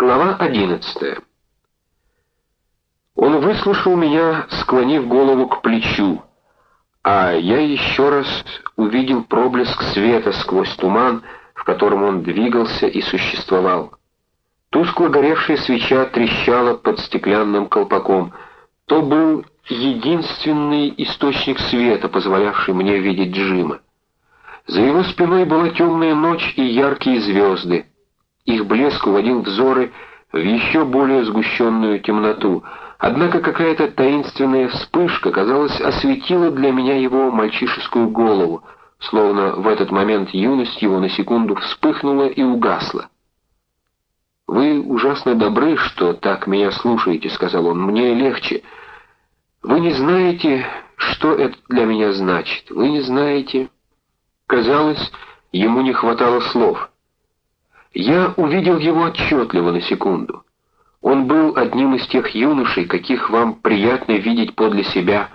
Глава 11. Он выслушал меня, склонив голову к плечу, а я еще раз увидел проблеск света сквозь туман, в котором он двигался и существовал. Тускло горевшая свеча трещала под стеклянным колпаком. То был единственный источник света, позволявший мне видеть Джима. За его спиной была темная ночь и яркие звезды. Их блеск уводил взоры в еще более сгущенную темноту, однако какая-то таинственная вспышка, казалось, осветила для меня его мальчишескую голову, словно в этот момент юность его на секунду вспыхнула и угасла. «Вы ужасно добры, что так меня слушаете», — сказал он, — «мне легче. Вы не знаете, что это для меня значит. Вы не знаете...» Казалось, ему не хватало слов. Я увидел его отчетливо на секунду. Он был одним из тех юношей, каких вам приятно видеть подле себя,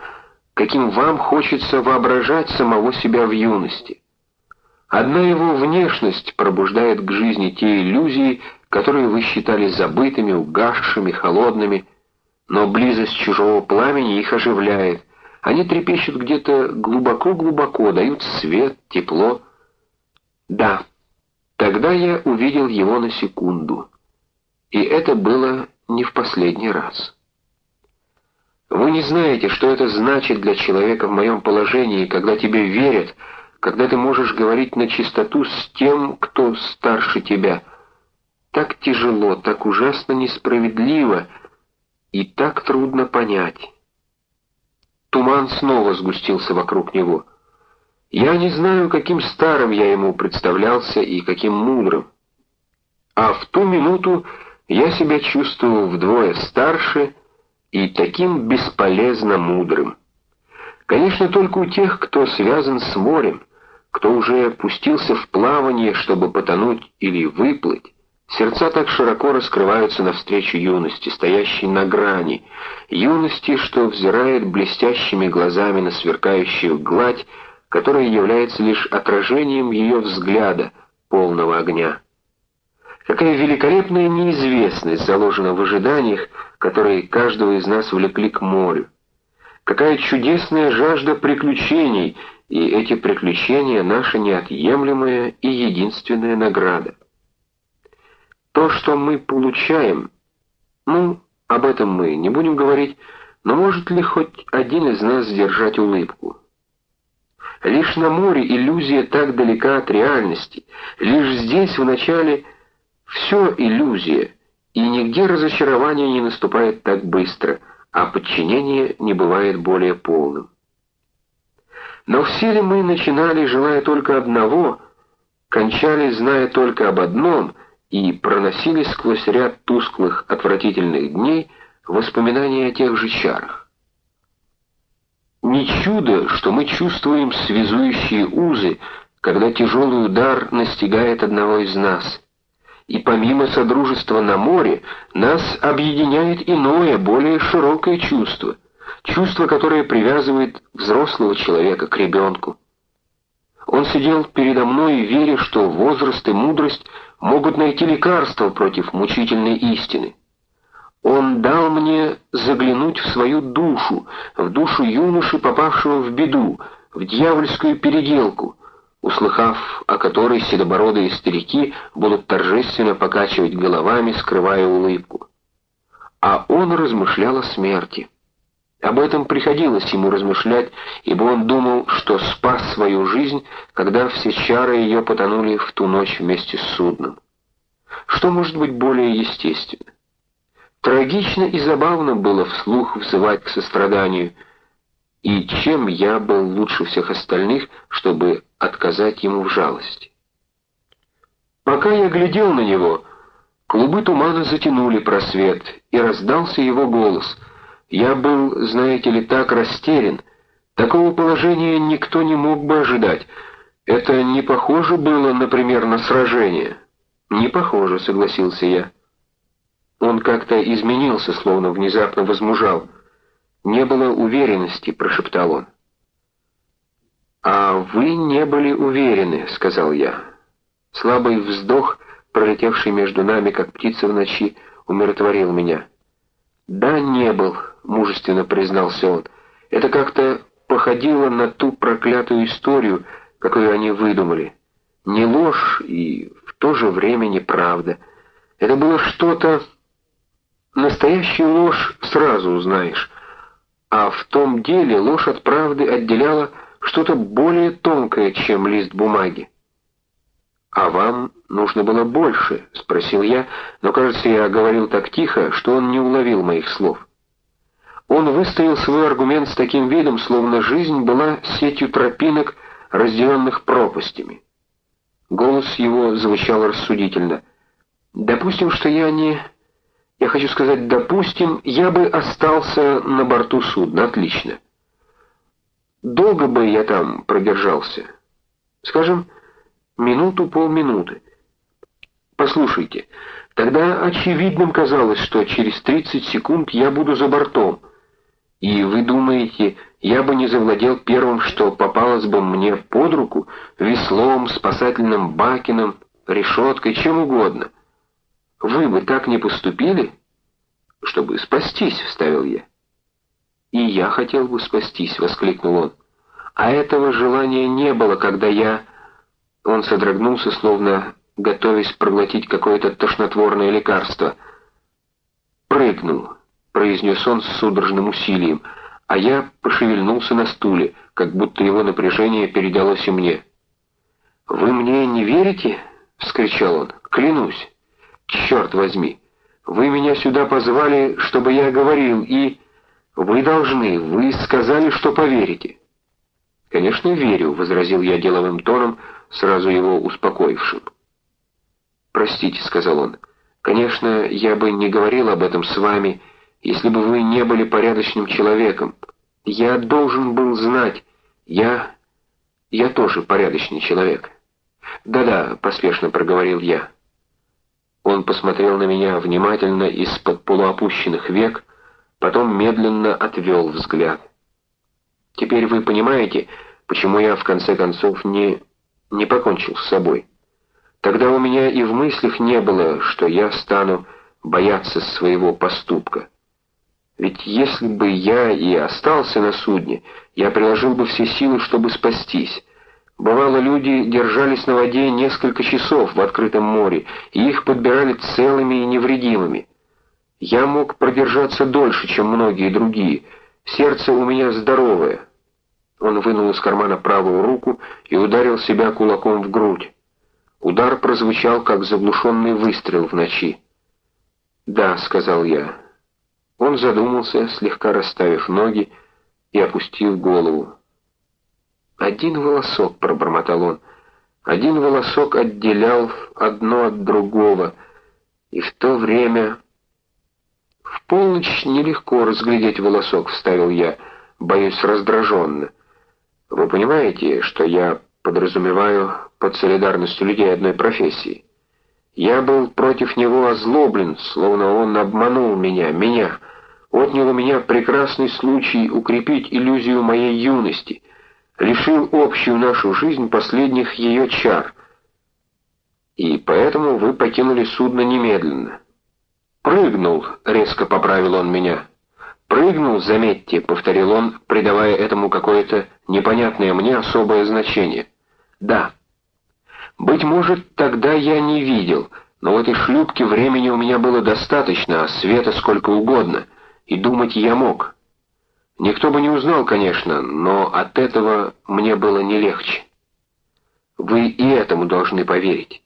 каким вам хочется воображать самого себя в юности. Одна его внешность пробуждает к жизни те иллюзии, которые вы считали забытыми, угасшими, холодными, но близость чужого пламени их оживляет. Они трепещут где-то глубоко-глубоко, дают свет, тепло. Да, Тогда я увидел его на секунду. И это было не в последний раз. Вы не знаете, что это значит для человека в моем положении, когда тебе верят, когда ты можешь говорить на чистоту с тем, кто старше тебя. Так тяжело, так ужасно несправедливо и так трудно понять. Туман снова сгустился вокруг него — я не знаю, каким старым я ему представлялся и каким мудрым. А в ту минуту я себя чувствовал вдвое старше и таким бесполезно мудрым. Конечно, только у тех, кто связан с морем, кто уже пустился в плавание, чтобы потонуть или выплыть, сердца так широко раскрываются навстречу юности, стоящей на грани, юности, что взирает блестящими глазами на сверкающую гладь, которое является лишь отражением ее взгляда, полного огня. Какая великолепная неизвестность заложена в ожиданиях, которые каждого из нас влекли к морю. Какая чудесная жажда приключений, и эти приключения — наша неотъемлемая и единственная награда. То, что мы получаем, ну, об этом мы не будем говорить, но может ли хоть один из нас сдержать улыбку? Лишь на море иллюзия так далека от реальности. Лишь здесь вначале все иллюзия, и нигде разочарование не наступает так быстро, а подчинение не бывает более полным. Но все ли мы начинали, желая только одного, кончали, зная только об одном, и проносились сквозь ряд тусклых, отвратительных дней воспоминания о тех же чарах? Не чудо, что мы чувствуем связующие узы, когда тяжелый удар настигает одного из нас. И помимо содружества на море, нас объединяет иное, более широкое чувство, чувство, которое привязывает взрослого человека к ребенку. Он сидел передо мной, веря, что возраст и мудрость могут найти лекарство против мучительной истины. Он дал мне заглянуть в свою душу, в душу юноши, попавшего в беду, в дьявольскую переделку, услыхав о которой седобородые старики будут торжественно покачивать головами, скрывая улыбку. А он размышлял о смерти. Об этом приходилось ему размышлять, ибо он думал, что спас свою жизнь, когда все чары ее потонули в ту ночь вместе с судном. Что может быть более естественно? Трагично и забавно было вслух взывать к состраданию, и чем я был лучше всех остальных, чтобы отказать ему в жалости. Пока я глядел на него, клубы тумана затянули просвет, и раздался его голос. Я был, знаете ли, так растерян. Такого положения никто не мог бы ожидать. Это не похоже было, например, на сражение. «Не похоже», — согласился я. Он как-то изменился, словно внезапно возмужал. «Не было уверенности», — прошептал он. «А вы не были уверены», — сказал я. Слабый вздох пролетевший между нами, как птица в ночи, умиротворил меня. «Да, не был», — мужественно признался он. «Это как-то походило на ту проклятую историю, какую они выдумали. Не ложь и в то же время неправда. Это было что-то... Настоящую ложь сразу узнаешь, а в том деле ложь от правды отделяла что-то более тонкое, чем лист бумаги. «А вам нужно было больше?» — спросил я, но, кажется, я говорил так тихо, что он не уловил моих слов. Он выставил свой аргумент с таким видом, словно жизнь была сетью тропинок, разделенных пропастями. Голос его звучал рассудительно. «Допустим, что я не... Я хочу сказать, допустим, я бы остался на борту судна. Отлично. Долго бы я там продержался? Скажем, минуту-полминуты. Послушайте, тогда очевидным казалось, что через 30 секунд я буду за бортом. И вы думаете, я бы не завладел первым, что попалось бы мне под руку, веслом, спасательным бакином, решеткой, чем угодно? Вы бы так не поступили? Чтобы спастись, вставил я. И я хотел бы спастись, воскликнул он. А этого желания не было, когда я он содрогнулся, словно готовясь проглотить какое-то тошнотворное лекарство. «Прыгнул», — произнес он с судорожным усилием, а я пошевельнулся на стуле, как будто его напряжение передалось и мне. «Вы мне не верите?» — вскричал он. «Клянусь! Черт возьми! Вы меня сюда позвали, чтобы я говорил, и... Вы должны, вы сказали, что поверите». «Конечно, верю», — возразил я деловым тоном, сразу его успокоившим. «Простите», — сказал он, — «конечно, я бы не говорил об этом с вами, если бы вы не были порядочным человеком. Я должен был знать, я... я тоже порядочный человек». «Да-да», — поспешно проговорил я. Он посмотрел на меня внимательно из-под полуопущенных век, потом медленно отвел взгляд. Теперь вы понимаете, почему я в конце концов не... не покончил с собой. Тогда у меня и в мыслях не было, что я стану бояться своего поступка. Ведь если бы я и остался на судне, я приложил бы все силы, чтобы спастись. Бывало, люди держались на воде несколько часов в открытом море, и их подбирали целыми и невредимыми. Я мог продержаться дольше, чем многие другие — Сердце у меня здоровое. Он вынул из кармана правую руку и ударил себя кулаком в грудь. Удар прозвучал, как заглушенный выстрел в ночи. «Да», — сказал я. Он задумался, слегка расставив ноги и опустив голову. «Один волосок», — пробормотал он, — «один волосок отделял одно от другого, и в то время...» «В полночь нелегко разглядеть волосок», — вставил я, боюсь раздраженно. «Вы понимаете, что я подразумеваю под солидарностью людей одной профессии? Я был против него озлоблен, словно он обманул меня, меня, отнял у меня прекрасный случай укрепить иллюзию моей юности, лишил общую нашу жизнь последних ее чар. И поэтому вы покинули судно немедленно». «Прыгнул», — резко поправил он меня. «Прыгнул, заметьте», — повторил он, придавая этому какое-то непонятное мне особое значение. «Да». «Быть может, тогда я не видел, но в этой шлюпке времени у меня было достаточно, а света сколько угодно, и думать я мог. Никто бы не узнал, конечно, но от этого мне было не легче. Вы и этому должны поверить.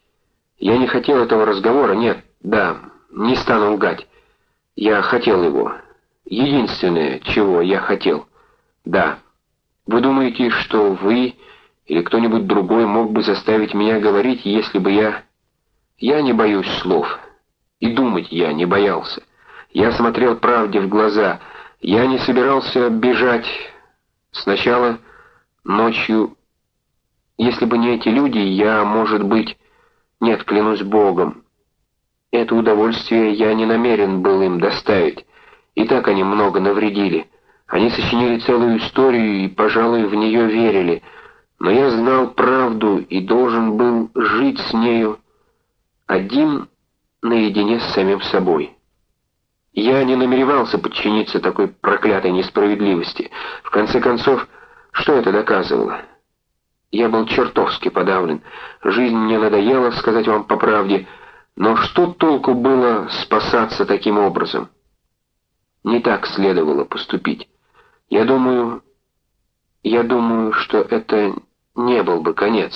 Я не хотел этого разговора, нет, да, не стану лгать. Я хотел его. Единственное, чего я хотел. Да. Вы думаете, что вы или кто-нибудь другой мог бы заставить меня говорить, если бы я... Я не боюсь слов. И думать я не боялся. Я смотрел правде в глаза. Я не собирался бежать. Сначала ночью... Если бы не эти люди, я, может быть... Нет, клянусь Богом, это удовольствие я не намерен был им доставить. И так они много навредили. Они сочинили целую историю и, пожалуй, в нее верили. Но я знал правду и должен был жить с нею. один наедине с самим собой. Я не намеревался подчиниться такой проклятой несправедливости. В конце концов, что это доказывало? Я был чертовски подавлен. Жизнь мне надоела, сказать вам по правде, но что толку было спасаться таким образом? Не так следовало поступить. Я думаю, я думаю, что это не был бы конец.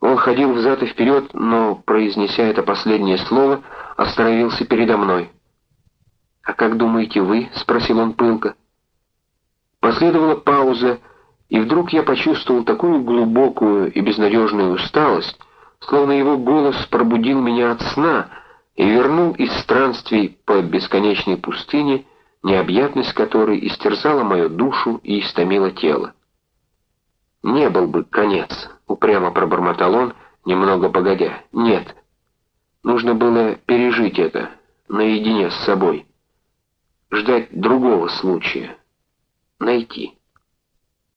Он ходил взад и вперед, но, произнеся это последнее слово, остановился передо мной. «А как думаете вы?» — спросил он пылко. Последовала пауза, и вдруг я почувствовал такую глубокую и безнадежную усталость, словно его голос пробудил меня от сна и вернул из странствий по бесконечной пустыне, необъятность которой истерзала мою душу и истомила тело. «Не был бы конец», — упрямо пробормотал он, немного погодя. «Нет. Нужно было пережить это наедине с собой. Ждать другого случая. Найти».